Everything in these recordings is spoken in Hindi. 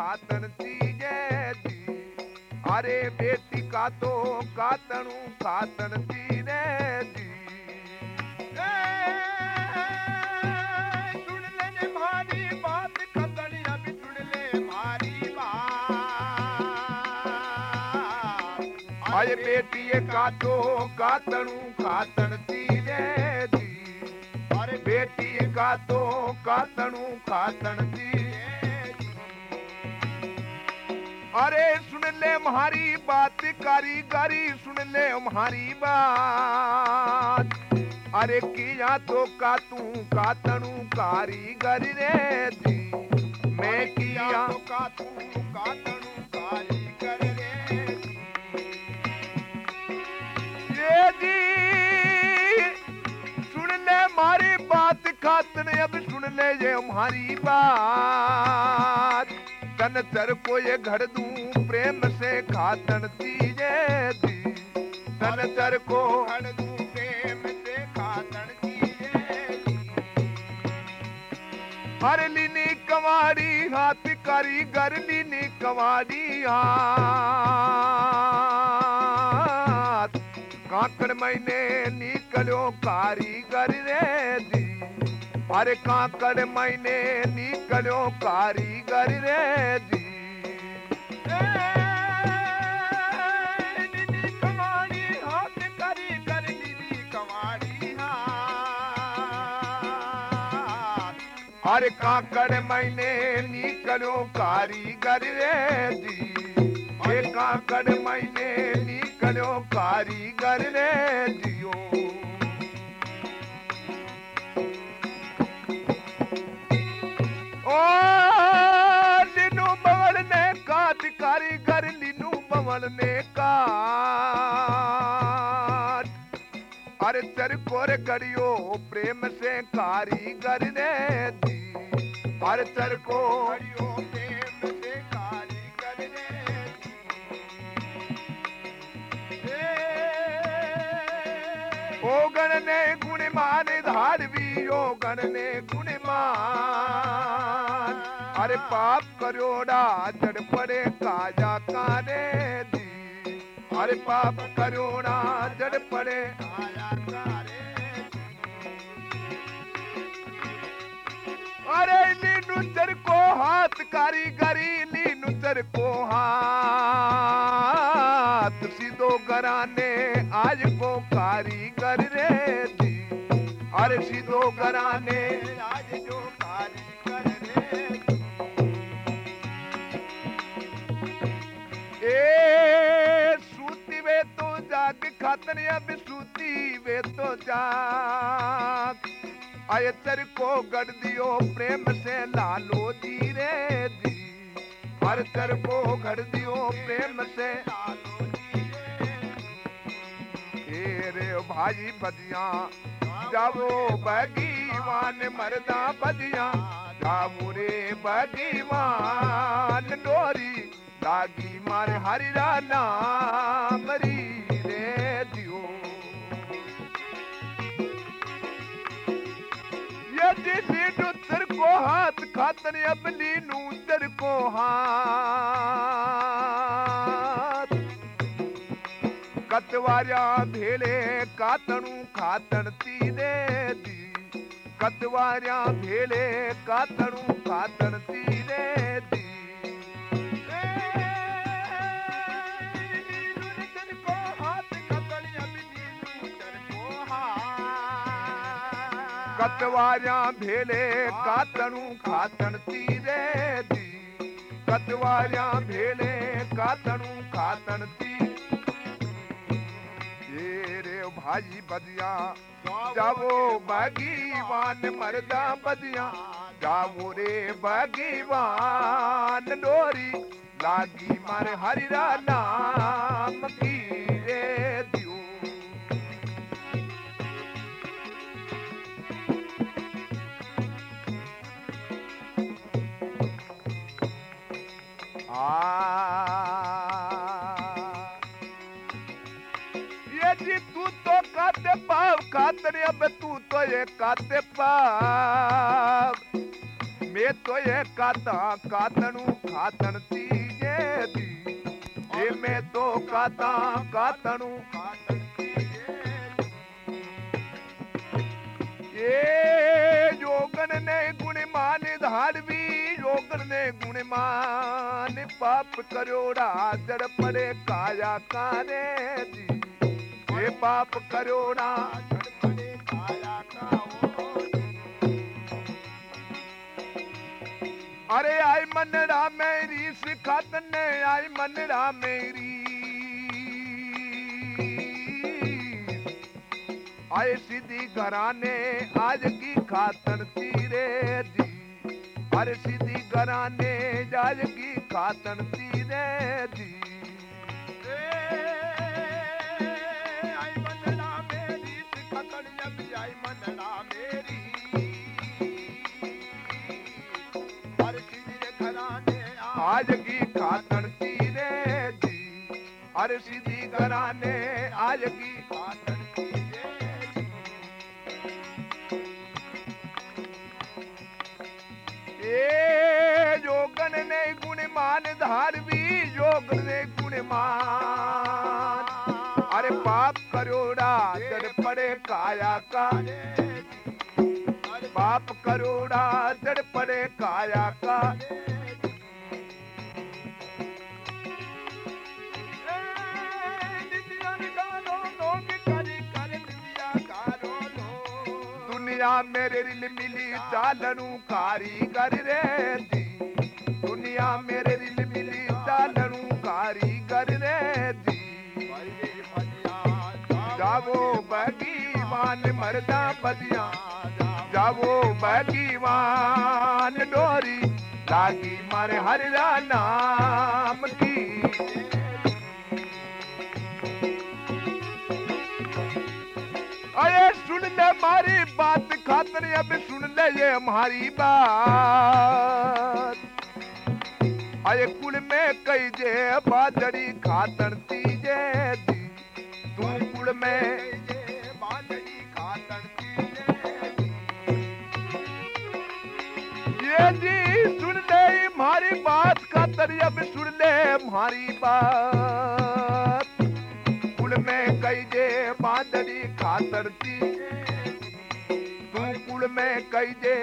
खातन तीजे दी। अरे बेटी का तो कातणू खातन तीरे दी। सुन ले मारी बात कतड़ी अभी सुन ले मारी बात। अरे बेटिए का तो कातणू बात कारीगरी सुन ले हमारी बात। अरे किया तो का तू कातणू कारीगर रे दी मैं किया तो का तू कातणू कारीगर रे ये जी, सुन ले मारी बात खातन अब सुन ले ये हमारी बात। तन चर को ये घर दू प्रेम से खातन दीजे दी। तन चर को प्रेम से खातन दिए हर लीनी कवाड़ी, हाथ कारीगर लीनी कवाड़ी हाथ। काकड़ महीने निकलो कारीगर रे दी। अरे काकड़ महीने निकलो कारीगर रे दी। अरे काकड़ महीने निकलो कारीगर रे दी। ये काकड़ महीने निकलो कारीगर रे दियो। ओ कारीगर लीनू बवल ने काट। अरे तेरे कोरे गड़ियो प्रेम से कारीगर ने दी। अरे तेरे को हरियो प्रेम से कारीगर रे गण ने गुण मान धारवी ओ गण ने गुण मान अरे पाप करोड़ा जड़ पड़े काजा काने दी। अरे पाप करोड़ा जड़ पड़े अरे लीनु चर को हाथ कारीगरी लीनु चर को हाथ। सीधो घराने आज को कारीगर रे दी। अरे सीधो घराने आज जो सूती वे तो जाग खातर अब सूती वे तो जाग। आए तेरे को गढ़ दियो, प्रेम से लालो जी रे दी हर तेरे को गढ़ दियो, प्रेम से लालो रे भाई बदिया जावो बगीवान, मरदा बदिया जावो रे बगीवान, डोरी दागी मारे हरिरा नाम री दियो। ये जिसी नुतर को हाथ खातर अबली नूतर को हाथ। कतवारिया भेले कातणू खातण तीरे दी कतवारिया भेले कातणू खातण तीरे दी। कतवारिया भेले कातणू खातण तीरे दी। कतवारिया भेले कातणू खातण ती रे भाई बदिया, जावो बागीवान, मरदा बदिया। जावो रे भगवान डोरी, लागी मारे हरिरा नाम की रे दियो। ये जी तू तो काते पाव खातरे अब तू तो ये काते पाव। मैं तो ये काता, कातनु खातन तीजे दी। ये मैं तो काता, कातनु ये योगन ने गुणमान धारवी, योगन ने गुणमान पाप करोड़ा जड़ पड़े काया कारे दी ये पाप करोड़ा अरे आई मनड़ा मेरी, सिखात ने आई मनड़ा मेरी। आए सीधी घराने, आज की खातर तीरे जी। अरे सीधी घराने, आज की खातन तीरे दी आज की खातन तीरे दी अरे सीधी घराने, आज की खातन योगन ने गुणमान धारवी योगन ने गुणमान। अरे पाप करोड़ा जड़ पड़े काया का। पाप करोड़ा जड़ पड़े काया का। दुनिया मेरे रिल मिली, चालनू कारीगर रे दी दुनिया मेरे दिल मिली चालनू कारीगर रे दी जावो बगीवान मरदा बदिया। जावो बगीवान डोरी, लागी मारे हरिया नाम की। अरे सुन ले मारी बात खातर, अब सुन ले ये हमारी बात। अरे कुल में कई जे बाजड़ी खातर तीजे दी। तू कुल में ये जी सुन ले हमारी बात खातर, अब सुन ले हमारी बात। कुल में कई जे, बादरी खातर ती तू कुल में कई जे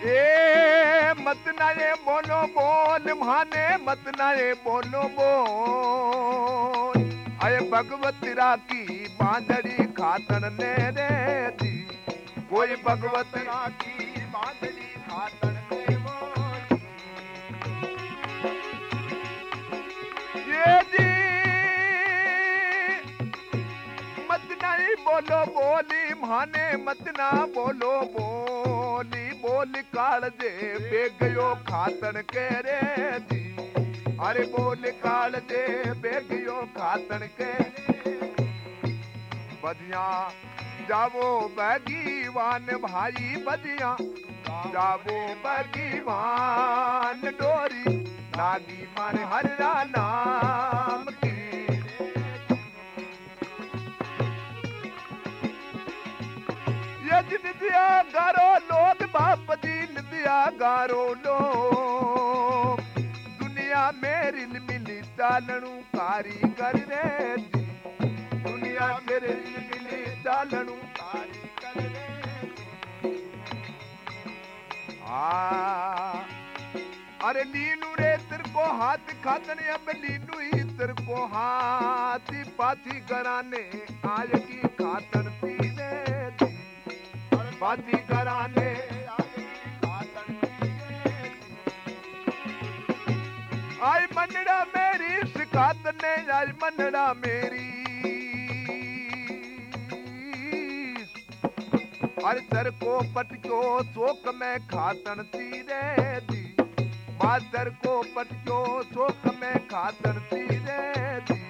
ए, मत ना ये बोलो बोल, माने मत ना ये बोलो बोल। अरे भगवत राखी बांधड़ी खातर ने रे दी कोई भगवत राखी बांधड़ी खातर ने बोल ये जी, मत नहीं बोलो बोली, माने मत ना बोलो बोली। बोल काल दे बेगयो खातन के रे दी। अरे बोल काल दे बेगयो खातन के बदिया, जावो बगीवान भाई, बदिया, जावो बगीवान डोरी। लागी मन हर नाम की दिया गारो लोग बाप जी न दिया गारो लोग दुनिया मेरी मिली चालणू कारीगर रे दुनिया मेरे मिली चालणू कारीगर रे अरे लीनू रे, तेरे को हाथ खातने अब लीनू ही तेरे को हाथ। पाथी कराने आज की खातन पीने। बाजी कराने आई मनड़ा मेरी शिकात ने आई मनड़ा मेरी। हर अरसर को पटक्यो शोक में खातन तीरे दी। मादर को पटक्यो शोक में खातन तीरे दी।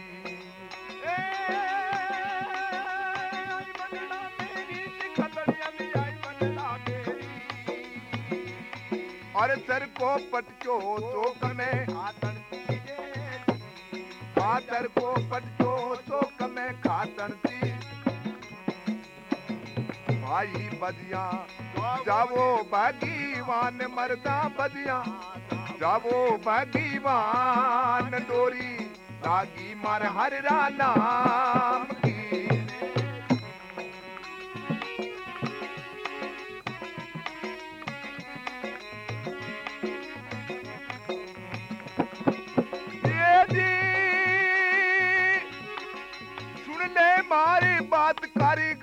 और सर को पटक्यो चौक में आतन तीजे को पटक्यो चौक में खातन ती भाई बदिया जावो भागीवान मरदा बदिया जावो भागीवान डोरी लागी मार हर रा नाम की।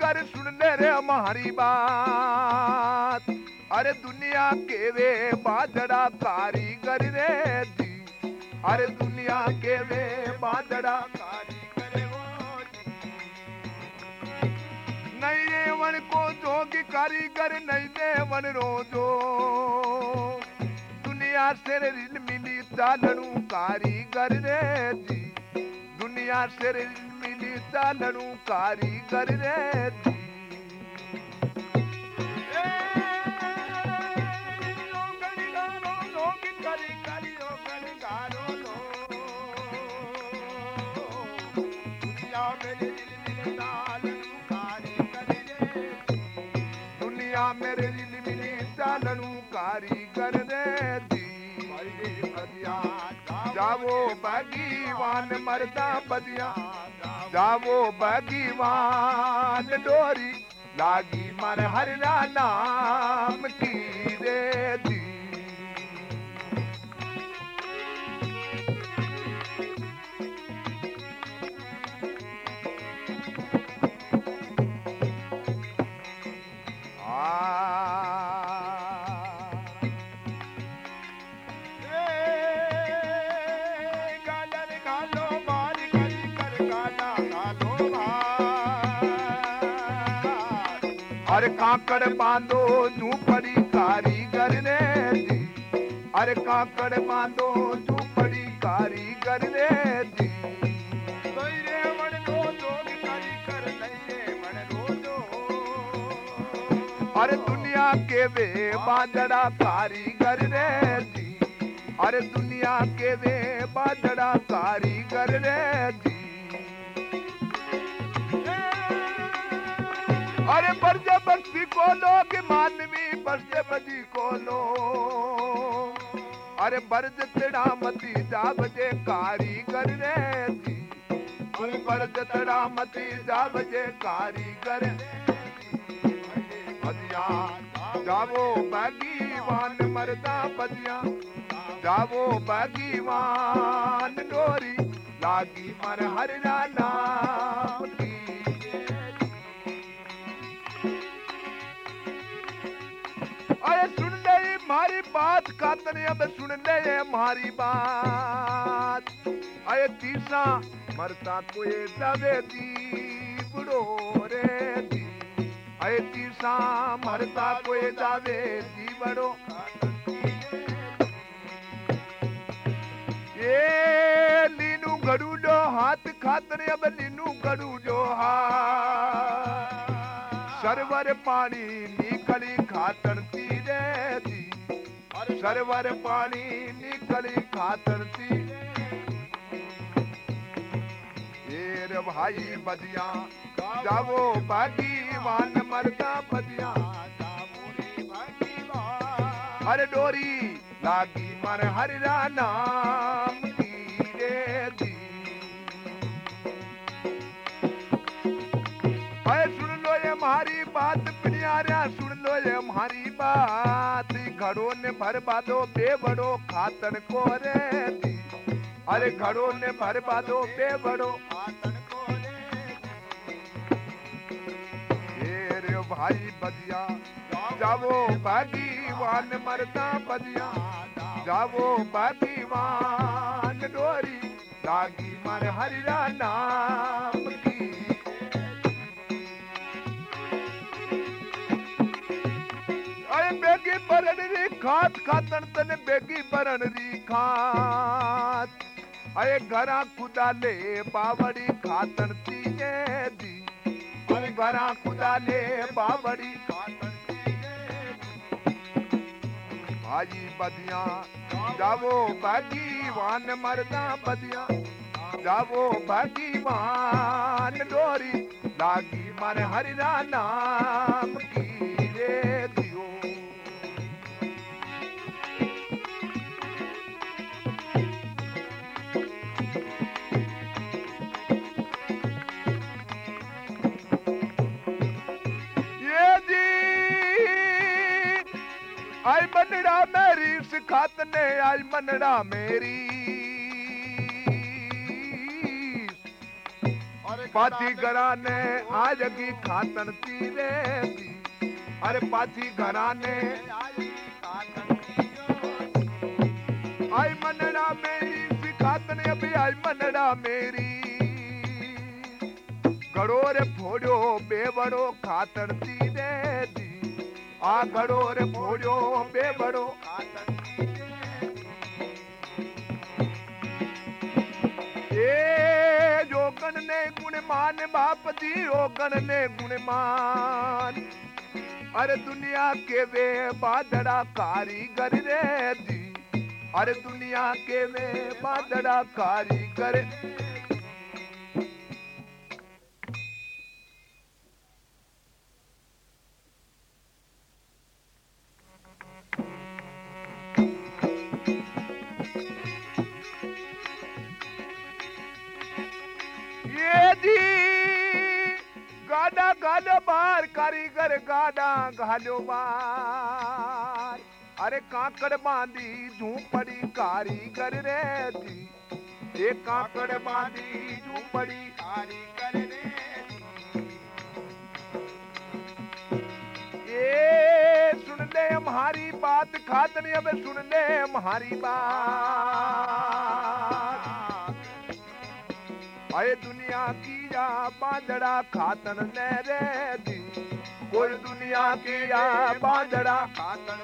कारीगर सुन ले रे हमारी बात। अरे दुनिया के वे बादड़ा कारीगर रे जी। अरे दुनिया के वे बादड़ा कारीगर नहीं देवन को जोगी कारीगर नहीं देवन रोजो। दुनिया से रिल मिली चालणू कारीगर रे जी। दुनिया से रिल मिली चालणू कारीगर रे जी जावो भगीवान मरदा बदिया जावो भगीवान डोरी लागी मर हर नाम की रे दी। काकड़ बांधो झूपड़ी कारीगर ने दी। अरे काकड़ बांधो झूपड़ी कारीगर ने दी। अरे दुनिया के वे बांधड़ा कारीगर रे दी। अरे दुनिया के वे बांधड़ा कारीगर रे दी। अरे बस्ती को लोग मानवी, बरजे बदी को लो अरे बरज तिड़ा मती जा कारीगर रे दी अरे बरज तिड़ा मती जा कारीगर बदिया जावो बागीवान, मरदा बदिया जावो बागीवान, डोरी लागी मर हर नाम की अरे सुन ले ये मारी बात कातने अब सुन ले ये मारी बात अरे तीसा मरता कोई दवे दी बुढ़ो रे दी अरे तीसा मरता कोई दवे दी बड़ो ये लीनू गड़ू जो हाथ खातने अब लीनू गड़ू जो हाथ सरवर पानी निकली खातर तीरे दी। सरवर पानी निकली खातर तीरे भाई बदिया जावो बागीवान मरदा बदिया अरे डोरी लागी मर हरिरा नाम की रे दी हमारी बात पिनियारिया सुन लो ये हमारी बात। घड़ों ने भर बादो बेबड़ो खातन को रे अरे घड़ों ने भर बादो बेबड़ो रे भाई बदिया जावो भागीवान मरदा बदिया जावो भागीवान डोरी, लागी मर हरिरा नाम की। बरन री खात खातन तन बेगी बरन री खात। अरे घरा खुदा ले बावड़ी खातन तीए दी। अरे घरा खुदा ले बावड़ी खातन भाई बदिया जावो भागीवान मरदा बदिया जावो भागीवान डोरी लागी मन हरिरा नाम की रे मनड़ा मेरी सिखात ने आई मनड़ा मेरी। अरे पाथी घरा ने आज की खातन तीरे दी। अरे पाथी घरा ने आई मनड़ा मेरी सिखात ने अभी आई मनड़ा मेरी। घड़ो रे फोड़ो बेवड़ो खातन तीरे दी। आ घड़ो रे फोड़ो बेवड़ो खातन तीए ए जोगन ने गुणमान बाप जी योगन ने गुणमान अरे दुनिया के वे बादड़ा कारीगर रे दी अरे दुनिया कारीगर गाडा घालो बार अरे काकड़ बांधी झूपड़ी कारीगर रे दी ये काकड़ बांधी झूपड़ी कारीगर रे ये सुन ले हमारी बात, खातनी अब सुन ले हमारी बात। अरे दुनिया की या बांदड़ा खातन ने रे दी कोई दुनिया की या खातन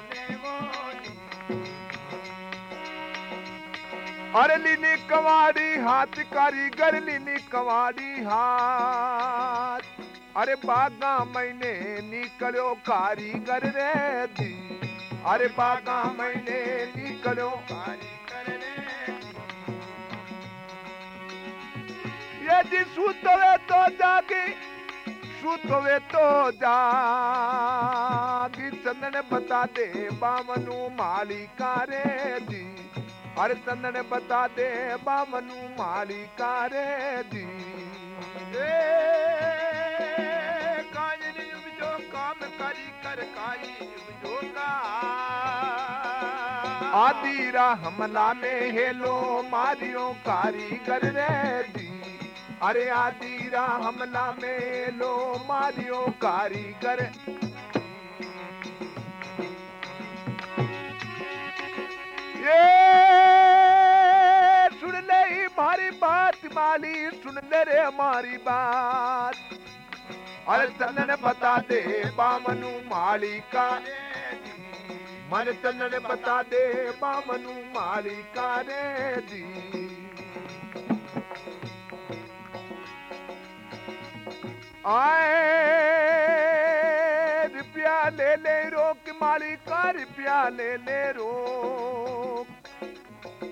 अरे लीनी कवाड़ी हाथ कारीगर लीनी कवाड़ी हाथ। अरे बागा मैंने निकलो कारीगर रे दी। अरे बागा मैंने निकलो कारीगर रे ये जी सुतवे तो सुतवे तो जागी। चंदन बता दे बामनु मालिका रे दी अरे चंदन बता दे बामनु मालिका रे ए काजनी जो काम करी, कर काई जो का आदीरा हमला में हेलो, मारियो कारीगर रे दी अरे आदीरा हमला में लो मारियो कारीगर। ये सुन ले हमारी बात, माली, सुन ले रे हमारी बात। अरे चंदन बता दे, बामनु मालिका मन चंदन बता दे, बामनु मालिका रे दी। आए रुपया ले ले रोक मालिका रुपया ले ले रोक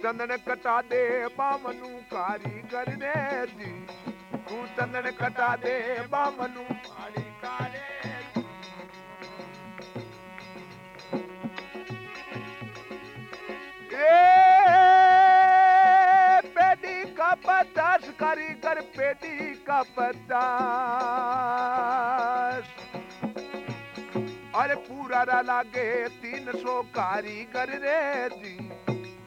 चंदन कटा दे बामनु कारीगर रे दी तू चंदन कटा दे बामनु मालिका कारीगर पेटी का पचास अरे पूरा रा लागे तीन सौ कारीगर रे जी।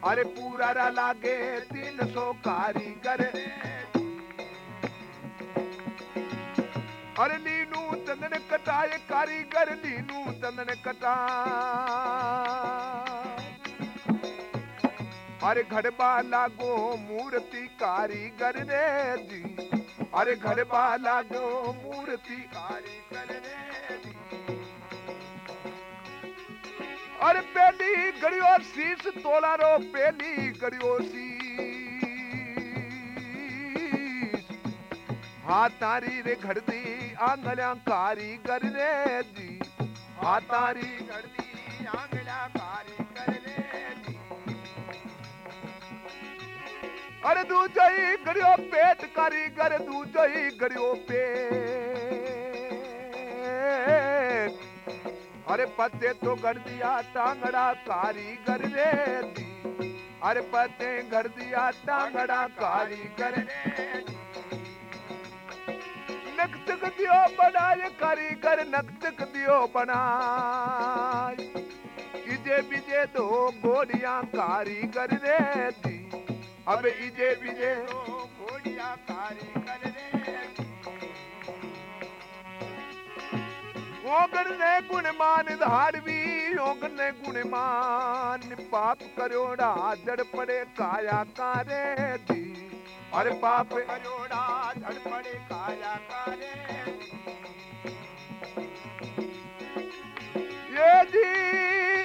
अरे पूरा रा लागे तीन सौ कारीगर अरे लीनू चंदन कटाए कारीगर लीनू चंदन कटाए। अरे घड़बा लागो मूर्ति कारीगर रे जी अरे घड़बा लागो मूर्ति कारीगर रे अरे पेली गड़ियो शीश, तोला रो पेली गड़ियो शीश। हाँ तारी रे घड़दी आंगल्या कारीगर रे दी। हाँ तारी करदी आंगला कारी कर रे अरे दूजई गड़ियो पेट कारीगर दूजई गड़ियो पेट। अरे पत्ते तो गड़ दिया टांगड़ा कारीगर रे दी अरे पत्ते गड़ दिया टांगड़ा कारीगर रे नक्तक दियो बनाए, कारीगर नक्तक दियो बनाए। इजे बिजे दो गोड़ियाँ कारीगर रे दी अब इजे रे ओगन ने गुणमान धारवी, ओगन ने गुणमान। पाप करोड़ा जड़ पड़े काया कारे दी। अरे पाप करोड़ा धड़ पड़े काया कारे ये जी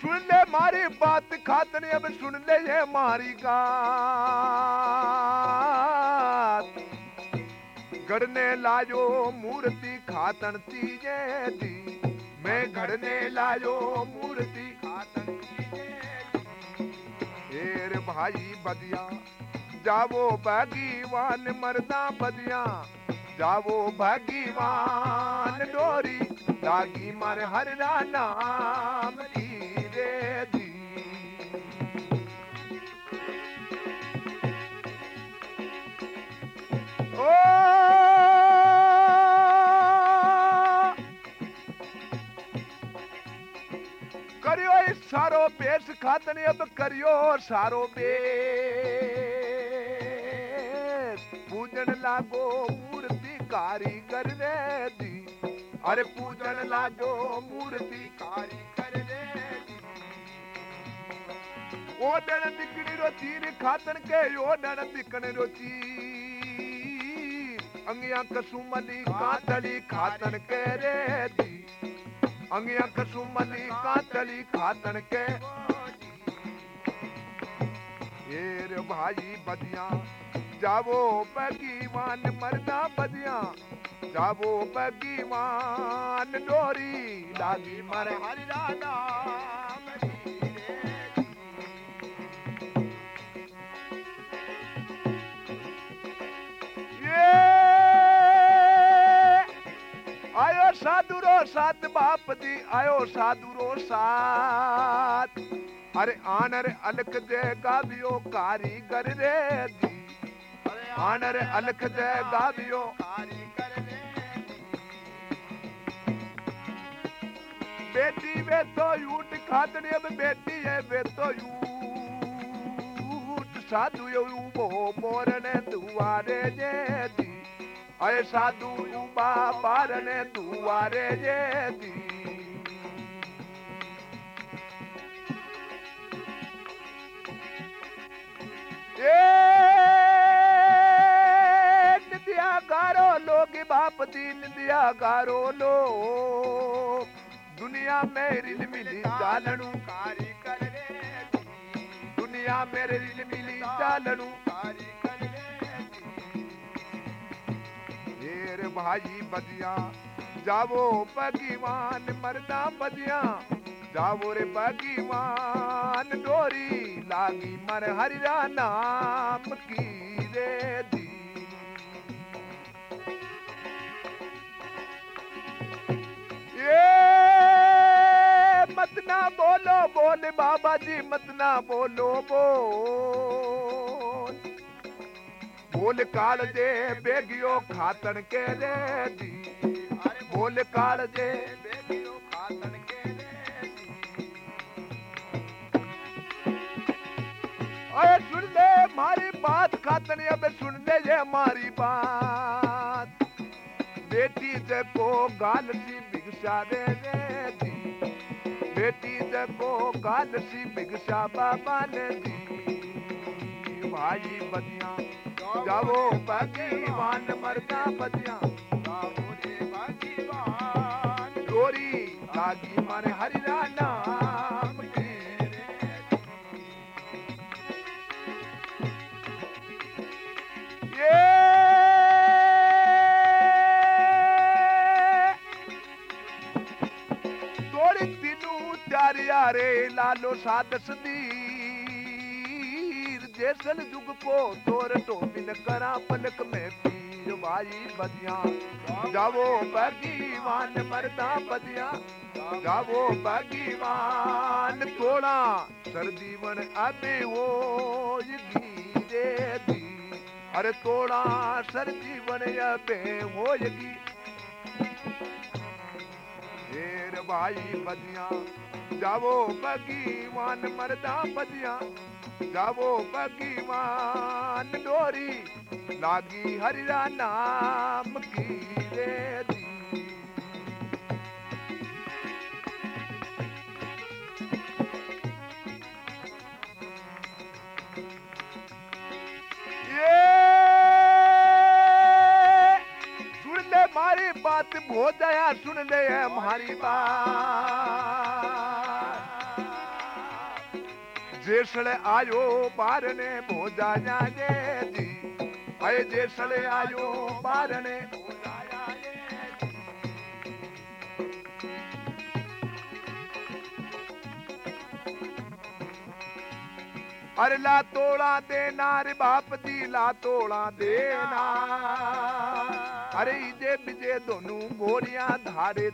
सुन ले मारी बात खातने अब सुन ले ये मारी गात। गढ़ने लायो मूर्ति खातन तीजे दी। मैं गढ़ने लायो मूर्ति खातन हेर भाई बदिया जावो बागीवान मरदा बदिया जावो भगीवान डोरी लागी मार हर नाम की रे दी। ओ, करियो सारो पेश खातने, अब करियो सारो बेश पूजन लागो मूर्ति कारीगर रे दी अरे पूजन लागो मूर्ति कारी कर रे ओडण दिकणी रो तीर खातन के ओडण दिकण रो तीर। अंगिया कसुमली कातली खातन के रे दी अंगिया कसुमली कातली खातन के हेर भाई बदिया जावो बगीवान मरदा बदिया। जावो बगीवान डोरी लागी मर हरि नाम रे। ये आयो साधु रो सात बाप दी, आयो साधु रो सात अरे आनर अलख दे गाबियो कारीगर रे दी। आनर अलख दे गाबियो कारी कर रे बेटी वे तो यूट खातने अब बेटी है वे तो यूट साधु यो वो मोरने दुआरे जे दी अरे साधु युबा दी निंदिया गारो लोग। दुनिया में रिल मिली चालणू कारी कर दुनिया में रिल मिली चालणू कारी कर ढेर भाई बदिया, जावो भगवान मरदा बदिया। जावो रे भगवान डोरी लागी मर हरिया नाम की रे बोलो, बोल बाबा जी, मत ना बोलो, बोल। बोल काल जे बेगियो खातन के रे दी बोल काल जे बेबियो खातन के रे अरे सुन ले, मारी बात खातन, अब सुन ले ये हमारी बात। बेटी से को गाल सी भिक्षा दे दे दी भिक्षा बाबा ने दी। भाई बदिया जावो भगवान मरदा बदिया डोरी लागी मारे हरि लालो सादस दीर जैसन जुग को तोर तो टोपिन करा पलक में पीर वाई बदिया। जावो भगीवान मरदा बदिया। जावो भगीवान थोड़ा सरदीवन अबे हो धीरे धी अरे थोड़ा सरदीवन अबे हो गी शेर भाई बदिया। जावो भगीवान मरदा बदिया जावो भगीवान डोरी, लागी हरिरा नाम की बात भो दया सुन ले हमारी बात। जेसले आयो बार ने भोजा जाने दी अय जेसले आयो बार ने भोजा जाने दी। अरे ला तोड़ा देना रे बाप जी ला तोड़ा देना अरे इजे बिजे दोनों गोरियाँ धारे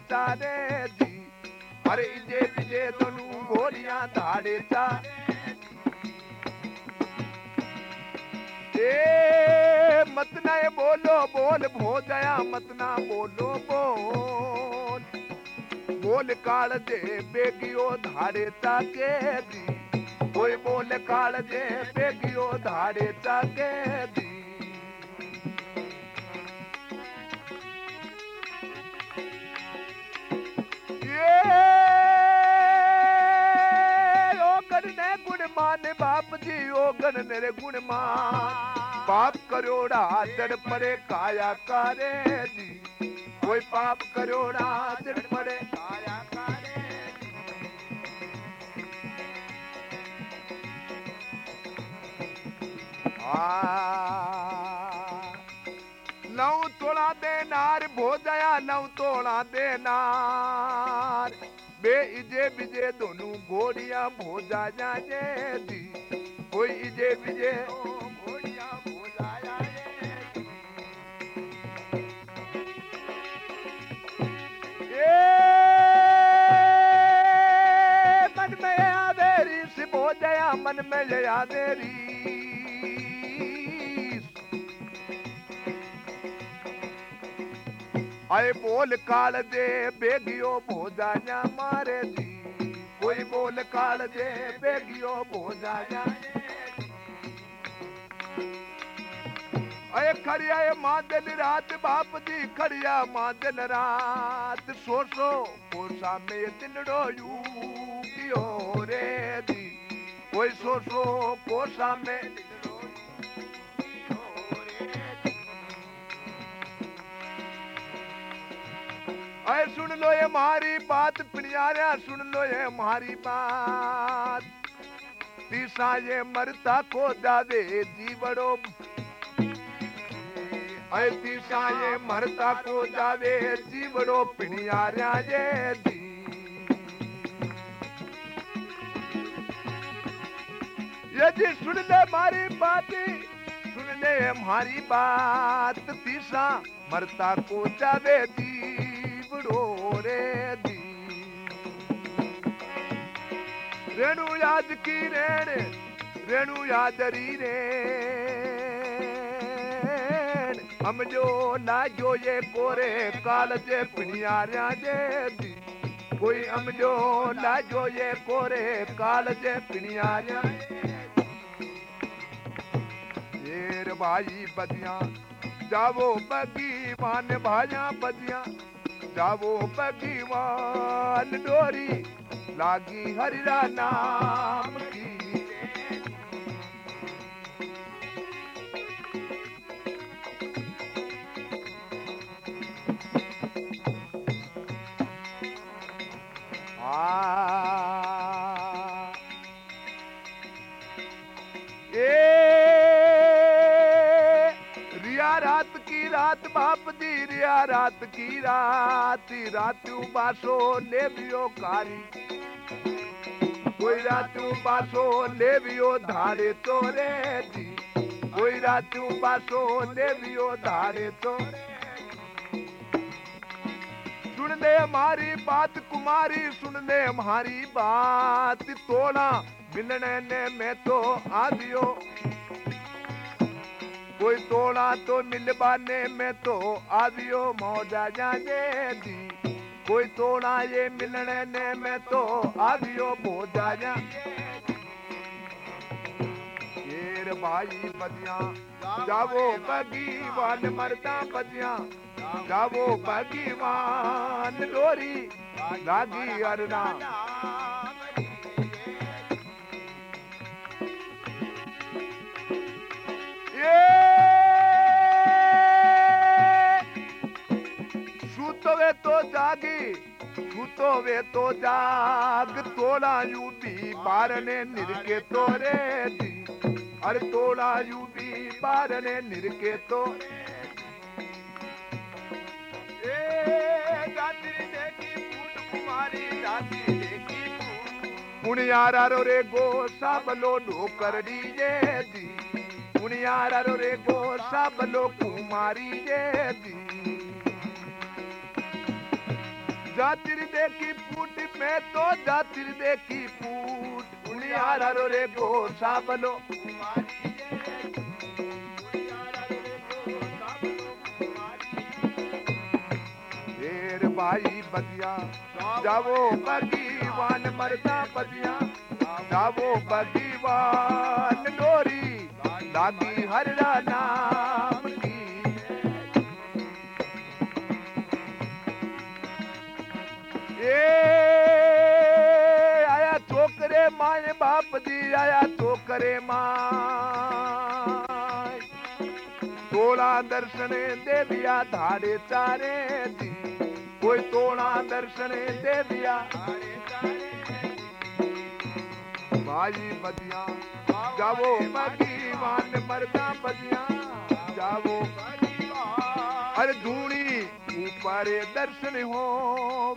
ए, मत ना ये बोलो, बोल भो दया मत ना बोलो, बोल। बोल काल दे बेगियो धारे ताके दी। कोई बोल काल जे बेगियो धारे ताके दी। मान बाप जी ओगन ने गुण मान पाप करोड़ा जड़ पड़े, काया करे दी कोई पाप करोड़ा जड़ पड़े आ। तोड़ा देनार भोजया नौ तोड़ा देनार बे इजे बिजे दोनों घोड़िया भोजा जाने दी। कोई इजे बिजे मन में आवेरी से भोजया मन में ले आवेरी आए बोल काल दे, बेगियो भोजाया मारे दी। कोई बोल काल दे, बेगियो भोजाया अरे खड़िया ये माँ दिल रात, बाप जी खड़िया माँ दिल रात। सो सो कोसा में रोयू पियो रे दी। कोई सो सो कोसा में अरे सुन लो ये हमारी बात पिणियारा सुन लो ये हमारी बात। तीसा ये मरता को जावे जीवड़ो। अरे तीसा ये मरता को जावे जीवड़ो पिणियारा ये दी ये जी सुन ले हमारी बात, सुन ले हमारी बात, तीसा मरता को जावे जीवड़ो रे दी। रेणु याद की रेण रेणु यादरी रे हम जो ना जो ये कोरे काल जे पिणियारिया जे दी। कोई हम जो ना जो ये कोरे काल जे पिणियारिया शेर भाई बदिया, जावो बगीवान भाया बदिया। जावो बगीवान डोरी लागी हरिरा नाम की। रात की रात रात बासो लेबियो कारी कोई रात बासो लेबियो धारे तोरे दी कोई रात बासो लेबियो धारे तोरे सुन ले हमारी बात, कुमारी, सुन ले हमारी बात। तोड़ा मिलने ने मैं तो आदियो कोई तोड़ा तो मिलवाने में तो आदियो मौजा जाने दी। कोई तोड़ा ये मिलने ने में तो आदियो मौजा जाने शेर भाई बदिया जावो भगीवान मरदा बदिया जावो भगीवान डोरी, लागी अरना। सुतवे तो जागी सुतोवे तो जाग तोड़ा यू भी बारने निरके तोरे दी। अरे तोड़ा यू भी बारने निरके तो ए फूट, कुमारी जाति देखी पुणियारो रे गो सबलो ढोकर डीजे दी। पुणियारो रे गो सबलो कुमारी जे दी। जातिर देखी फूट, में तो जातिर देखी फूट। पुणियारो रे गो सबलो शेर भाई बदिया जावो बगीवान, मरदा बदिया जावो बगीवान, डोरी लागी हररा नाम बाप दी आया छोकरे माए तोड़ा दर्शन दे दिया धारे चारे दी। कोई तोड़ा दर्शन दे दिया भाई बदिया, जावो भगीवान मरदा बदिया। जावो अरे धूणी ऊपर दर्शन हो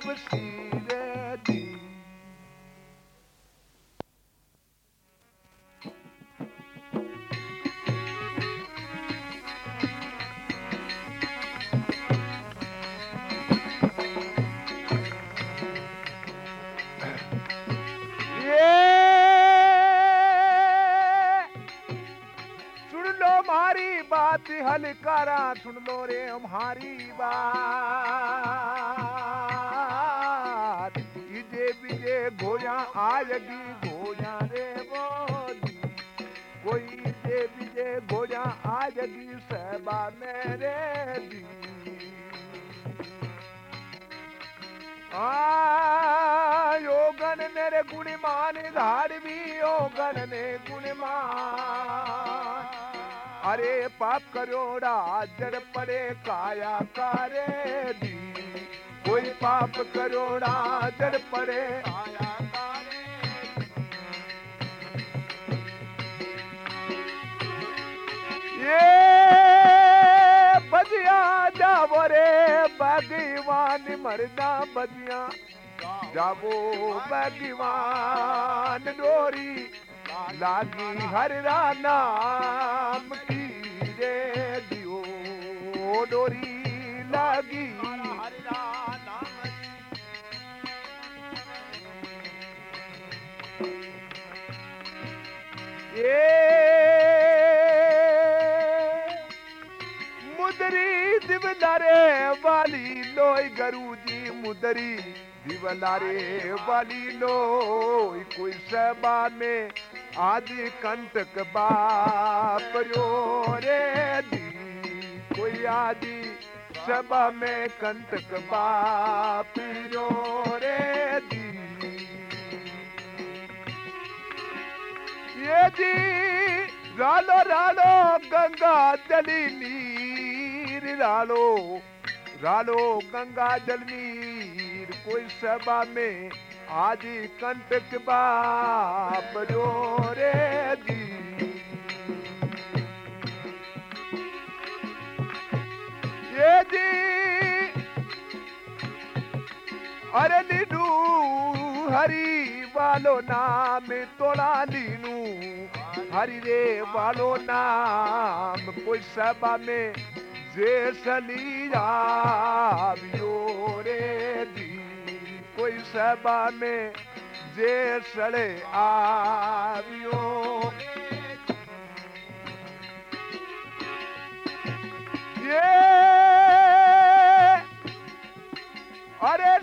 बसीरे दी। बात हलकारा सुन लो रे हमारी बात। इजे बिजे घोया आयगी घोया रे बोली। कोई इजे बिजे घोया आयगी सहबा मेरे दी। योगन मेरे गुणमान धारवी योगन ने गुणमान। अरे पाप करोड़ा, जड़ पड़े काया करे दी। कोई पाप करोड़ा, जड़ पड़े ये बजिया जावो रे भगवान मरदा बजिया। जावो भगवान डोरी, लागी हर नाम की रे दियो डोरी लागी। ये मुदरी दिवलारे वाली लोई गरु जी मुदरी दिवलारे वाली लोई, कोई सभा में आदि कंटक बाप रे दी। आदि सभा में कंतक बाप रो रे दी। ये जी, रालो रालो, गंगा जली नीर, रालो रालो, गंगा जल नीर, कोई सभा में आदि कंतक बाप जोरे दी। हरी वालो नाम तोड़ा लीनू हरि रे वालो नाम कोई सभा में जे सली आवियो रे दी कोई सभा में जे सड़े आवियो ये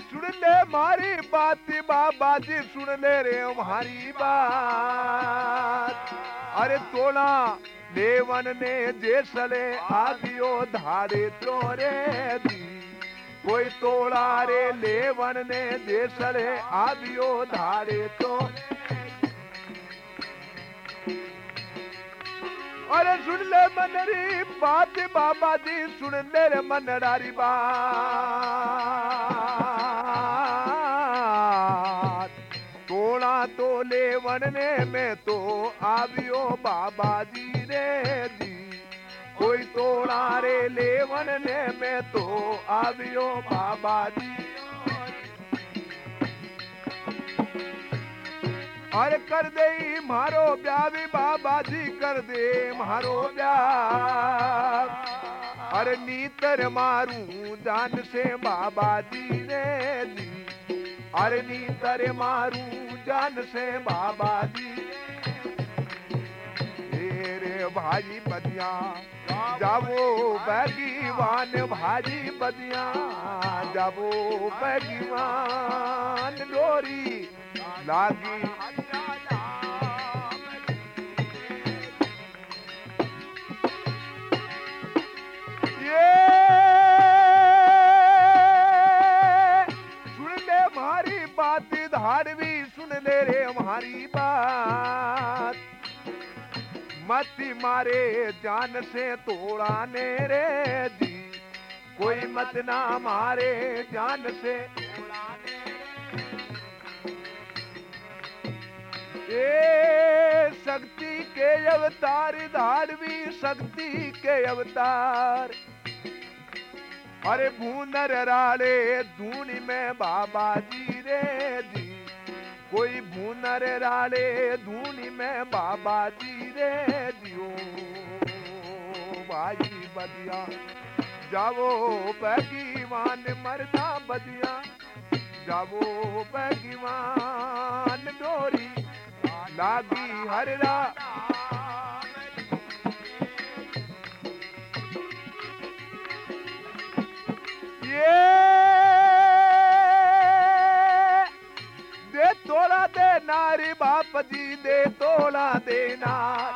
सुन ले मारी बात, बाबा जी सुन ले रे हमारी बात। अरे तोड़ा देवन ने जैसले आदियो धारे तोरे दी। कोई तोड़ा रे लेवन ने जैसले आदियो धारे तो अरे सुन ले मनरी बात बाबा जी सुन ले रे मनरारी बात। तोड़ा तो लेवन ने में तो आवियो बाबा जी रे दी कोई तोड़ा रे लेवन ने में तो आवियो बाबा जी अरे कर दे, मारो ब्याह भी बाबा जी कर दे, मारो ब्याह हर नीतर मारू, जान से बाबा जी ने दी। हर नीतर मारू, जान से बाबा जी रे भाई बदिया जावो बैगीवान भाजी बदिया जावो बैगीवान डोरी लागी। ये सुन ले हमारी बात, धारवी, सुन ले रे हमारी बात। मती मारे, जान से तोड़ाने रे दी कोई मत ना मारे, जान से ए, शक्ति के अवतार, धारवी शक्ति के अवतार। अरे भूनर राले धूनी में बाबा जी रे दी कोई भूनर राले धूनी में बाबा जी रे दियो भाई बदिया जावो बैगीवान मरदा बदिया जावो बैगीवान डोरी लागी हररा ये नारी बाप जी दे तोला दे नार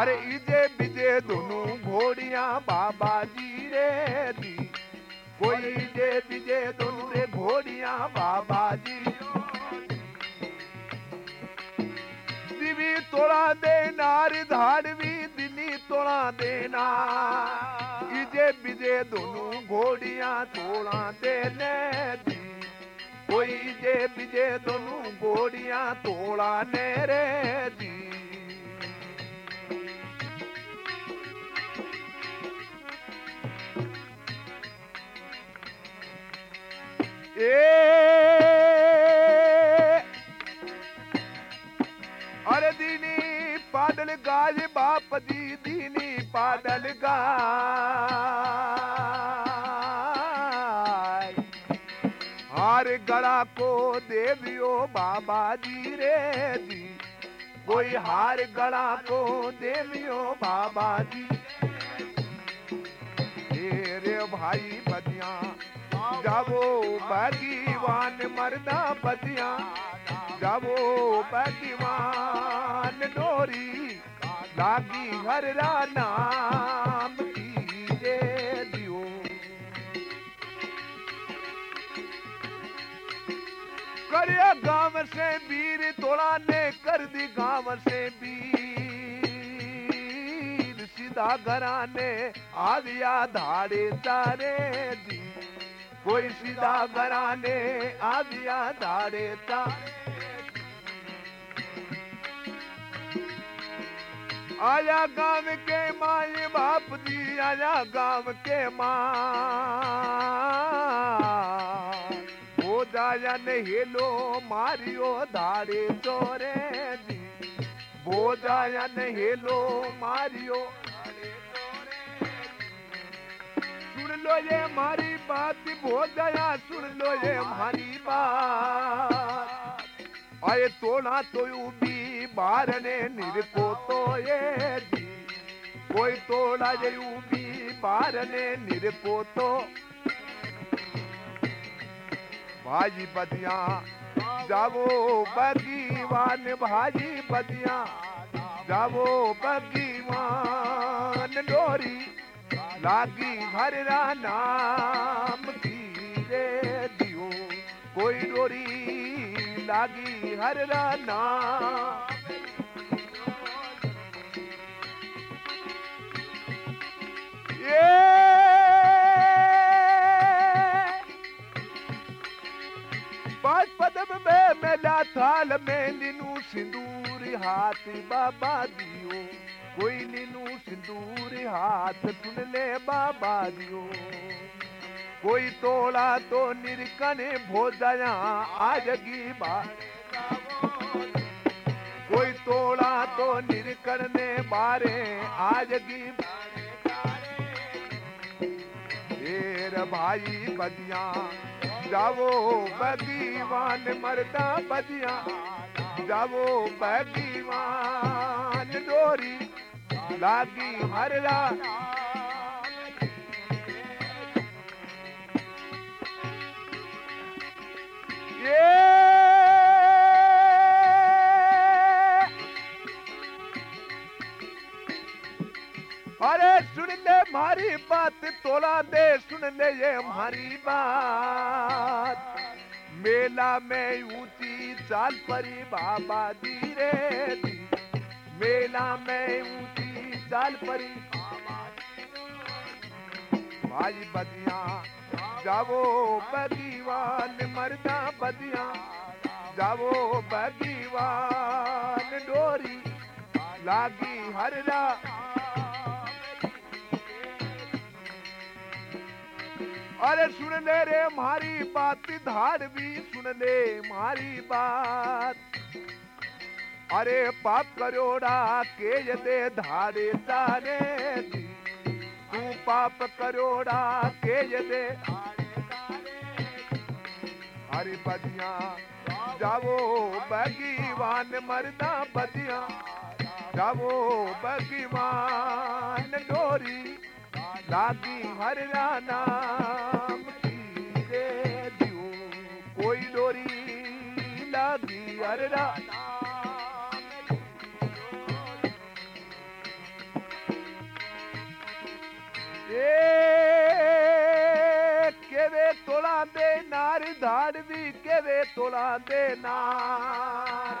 अरे इजे बिजे दोनों घोड़ियाँ बाबा जी रे दी। कोई जे बिजे दोनों रे घोड़ियाँ बाबा जी दिवी तोड़ा दे नारी धाड़वी दिनी तोड़ा देना इजे बिजे दोनों घोड़ियाँ तोड़ा देने दी। कोई जे बिजे दोनों घोड़ियाँ तोड़ा ने रे दी ए अरे दीनी पाडल गाज बाप जी दीनी पाडल गाय हार गड़ा को देवियो बाबा जी रे दी कोई हार गड़ा को देवियो बाबा जी रे भाई बदिया जावो बागीवान मरदा बदिया जावो बागीवान डोरी, लागी घर रा नाम। करया गाँव से वीर तोड़ा ने कर दी गाँव से वीर। सीधा घराने आविया धारे तारे दी। कोई सीधा घराने आ गया धाड़े ता आया गाँव के माए बाप जी आया गाँव के माँ। जाया नहेलो मारियो धाड़े चोरे जी हो जाया नहेलो मारियो सुन लो ये मारी बात हो जाया सुन लो ये मारी बात। आए तोड़ा तो भी बारने निरको तो ये दी। कोई तोड़ा जयू भी बारने निरको तो भाजी बदिया जावो बगीवान भाजी बदिया जावो बगीवान डोरी लागी घर नाम की रे दियो। कोई डोरी लागी हर नाम। पाँच पदम में मेला थाल में नीनू सिंदूर हाथ बाबा दियो। कोई नीनू सिंदूर हाथ सुन ले बाबा दियो। कोई तोड़ा तो निरकने भोजया आजगी बार कोई तोड़ा तो निरकने बारे आजगी ढेर भाई बदिया जावो बगीवान मरदा बदिया जावो बगीवान डोरी लागी मरदा अरे ले मारी बात, तोला दे सुन ले ये हमारी बात। मेला में ऊँची चाल परी बाबा धीरे मेला में ऊँची चाल परी भाई बदिया जावो बगीवान मरदा बदिया जावो बगीवान डोरी लागी हरला अरे सुन ले रे मारी बात धार भी सुन ले मारी बात। अरे पाप करोड़ा के यदे धारे तारे तू पाप करोड़ा के यदे हरि बदिया जावो बगीवान मरदा बदिया जावो बगीवान, डोरी लागी हर नाम रे दियो कोई डोरी लागी हर नाम केवे तोला दे नार धाड़ भी केवे तोला दे नार।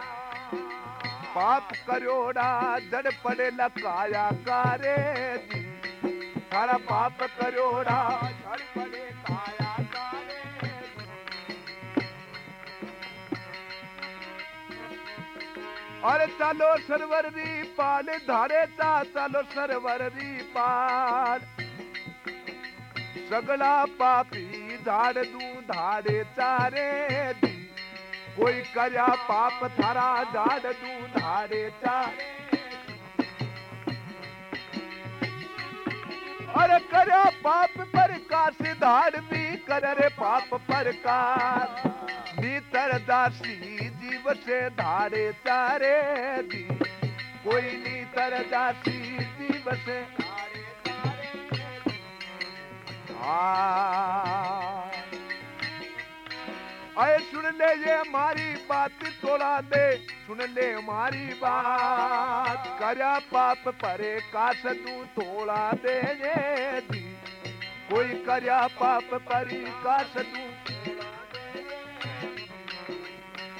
पाप करोड़ा जड़ पड़े लकाया कारे दी। सारा पाप करोड़ा अरे चलो सरवर री पाल, धारे ता चलो सरवर री पाल। सगळा पापी झाड दू धाडे चारे दी। कोई कर्या पाप थारा झाड दू धारे चारे अरे कर्या पाप प्रकाश धाड भी कर रे पाप प्रकार भीतर दासी जीव से धारे चारे दी कोई नीतर दासी जीव से अरे सुन ले ये हमारी बात तोड़ा दे। सुन ले हमारी बात। करया पाप परे काश तू थोड़ा दे ये दी। कोई करया पाप परी काश तू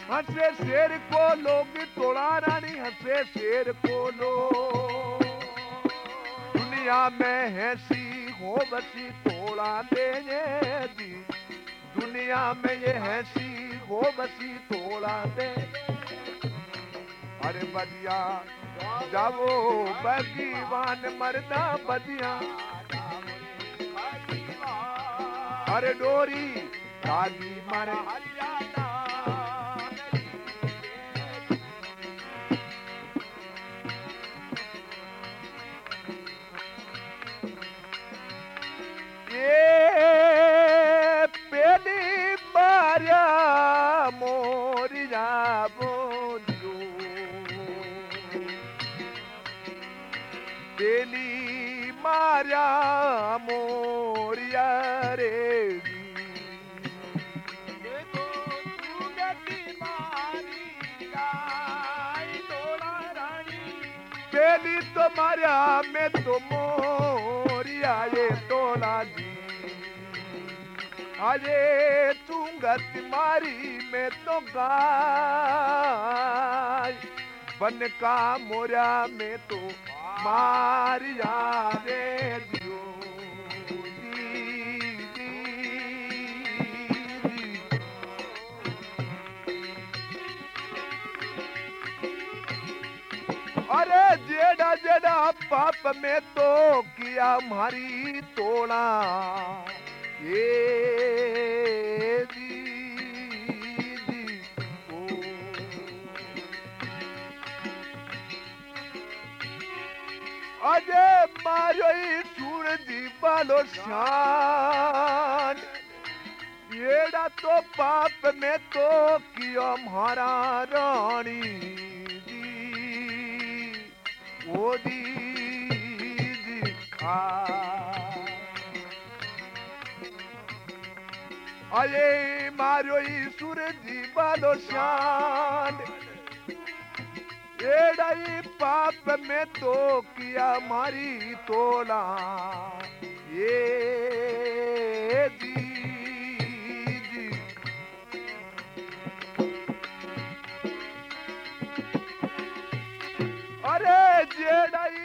हंसे शेर को लोग तोड़ा रानी हंसे शेर को लोग। दुनिया में हैसी हो बसी तोड़ा दे ये दी। दुनिया में ये हैसी वो बसी थोड़ा दे अरे बदिया जब बगीवान मरदा बदिया अरे डोरी लागी मारे मारिया में तो मोरिया ये तोला जी। अरे चुंगत मारी में तो गाय। बन का मोरा में तो मारिया रे जेड़ा पाप में तो किया मारी तोड़ा। ये। अजय मारो सूरज बालो शान। येड़ा तो पाप में तो किया हमारा रानी। अये मारो सूरज बालो शान। एड़ाई पाप में तो किया मारी तोला ये ഏഴായി